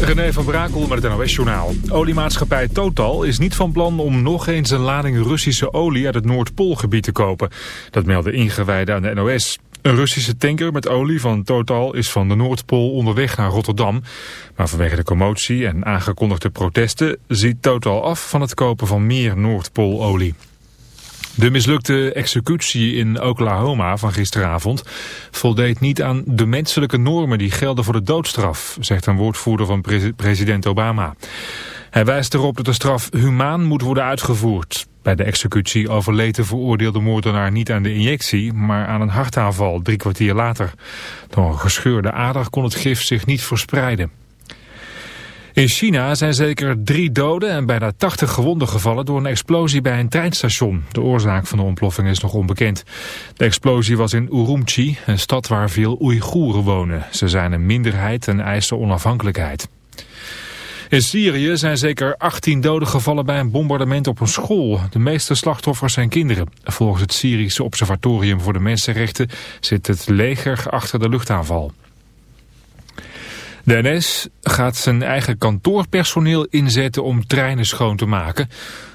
René van Brakel met het NOS-journaal. Oliemaatschappij Total is niet van plan om nog eens een lading Russische olie uit het Noordpoolgebied te kopen. Dat melden ingewijden aan de NOS. Een Russische tanker met olie van Total is van de Noordpool onderweg naar Rotterdam. Maar vanwege de commotie en aangekondigde protesten ziet Total af van het kopen van meer Noordpoololie. De mislukte executie in Oklahoma van gisteravond voldeed niet aan de menselijke normen die gelden voor de doodstraf, zegt een woordvoerder van president Obama. Hij wijst erop dat de straf humaan moet worden uitgevoerd. Bij de executie overleed de veroordeelde moordenaar niet aan de injectie, maar aan een hartaanval drie kwartier later. Door een gescheurde ader kon het gif zich niet verspreiden. In China zijn zeker drie doden en bijna 80 gewonden gevallen door een explosie bij een treinstation. De oorzaak van de ontploffing is nog onbekend. De explosie was in Urumqi, een stad waar veel Oeigoeren wonen. Ze zijn een minderheid en eisen onafhankelijkheid. In Syrië zijn zeker 18 doden gevallen bij een bombardement op een school. De meeste slachtoffers zijn kinderen. Volgens het Syrische Observatorium voor de Mensenrechten zit het leger achter de luchtaanval. De gaat zijn eigen kantoorpersoneel inzetten om treinen schoon te maken.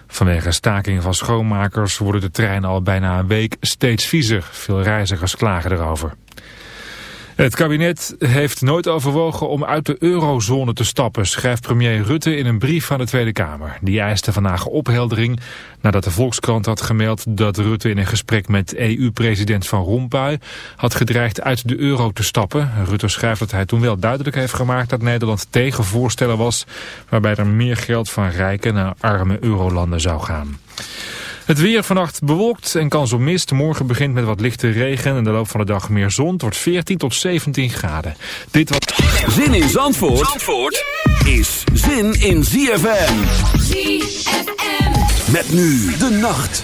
Vanwege staking van schoonmakers worden de treinen al bijna een week steeds viezer. Veel reizigers klagen erover. Het kabinet heeft nooit overwogen om uit de eurozone te stappen, schrijft premier Rutte in een brief aan de Tweede Kamer. Die eiste vandaag opheldering nadat de Volkskrant had gemeld dat Rutte in een gesprek met EU-president Van Rompuy had gedreigd uit de euro te stappen. Rutte schrijft dat hij toen wel duidelijk heeft gemaakt dat Nederland tegen voorstellen was waarbij er meer geld van rijke naar arme eurolanden zou gaan. Het weer vannacht bewolkt en kans op mist. Morgen begint met wat lichte regen en de loop van de dag meer zon. Het wordt 14 tot 17 graden. Dit wat... Zin in Zandvoort, Zandvoort is zin in ZFM. ZFM. Met nu de nacht.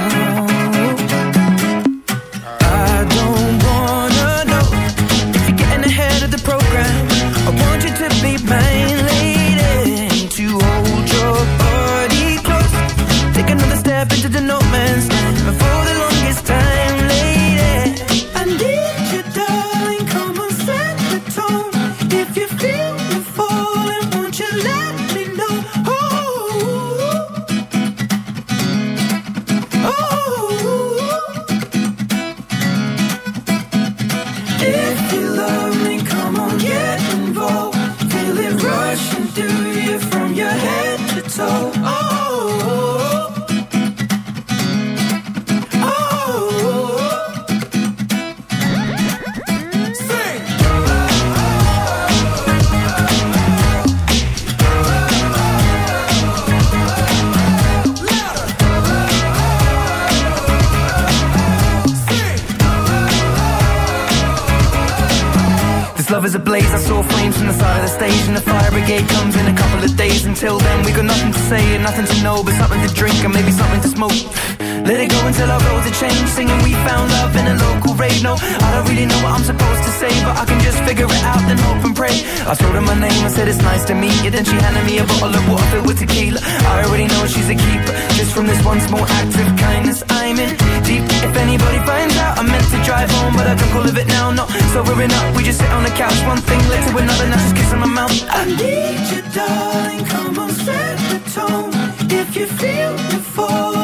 to meet you. Then she handed me a bottle of water filled with tequila. I already know she's a keeper. Just from this one small act of kindness, I'm in deep. If anybody finds out, I meant to drive home, but I don't call it now. No, sobering enough. We just sit on the couch, one thing led to another. Now she's kissing my mouth. I need you, darling. Come on, set the tone. If you feel the fall.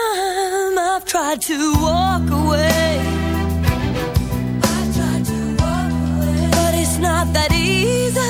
time I've tried to walk away. I tried to walk away. But it's not that easy.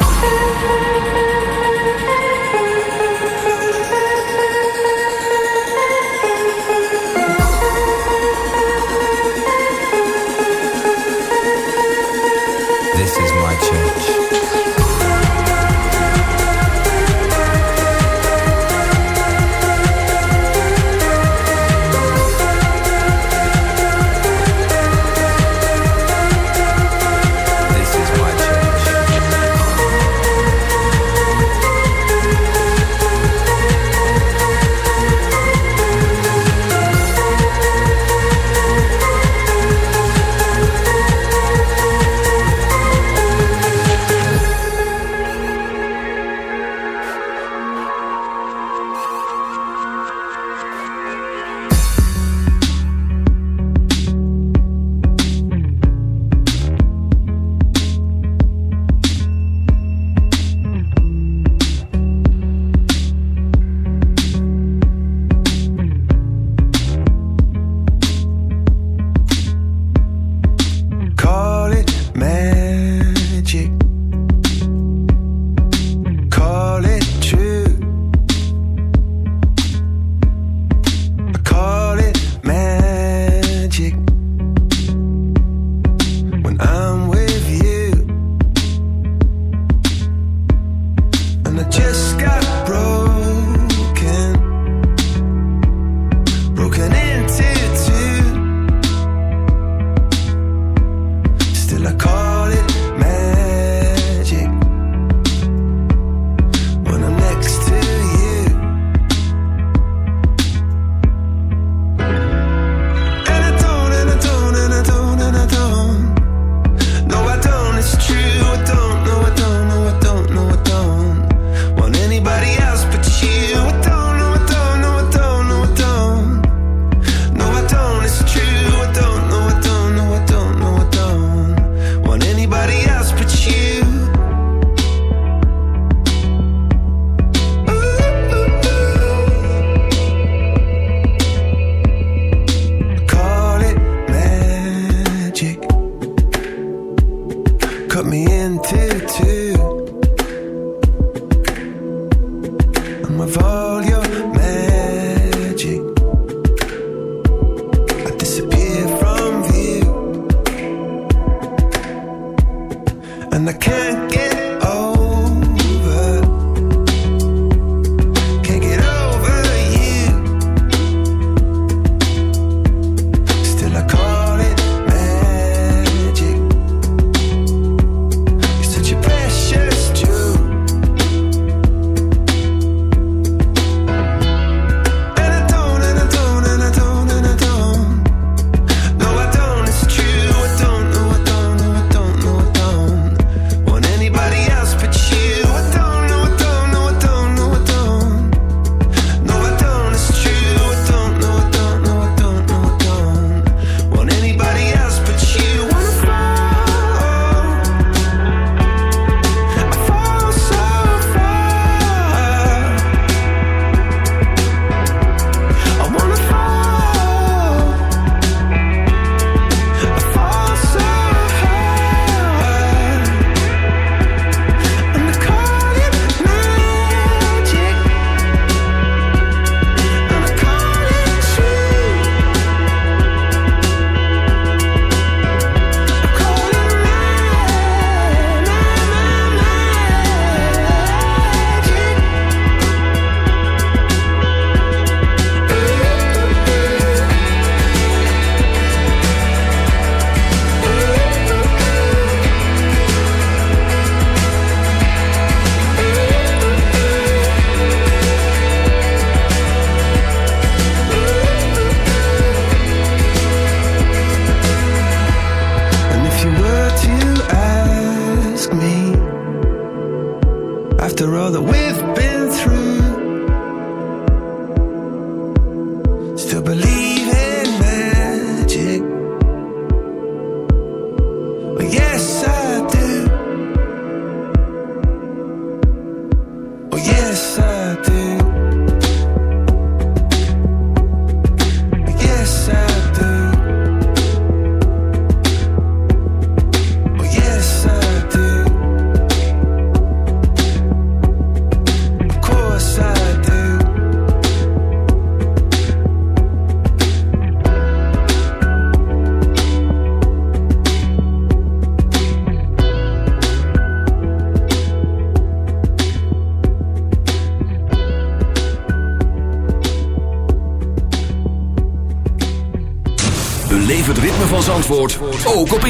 A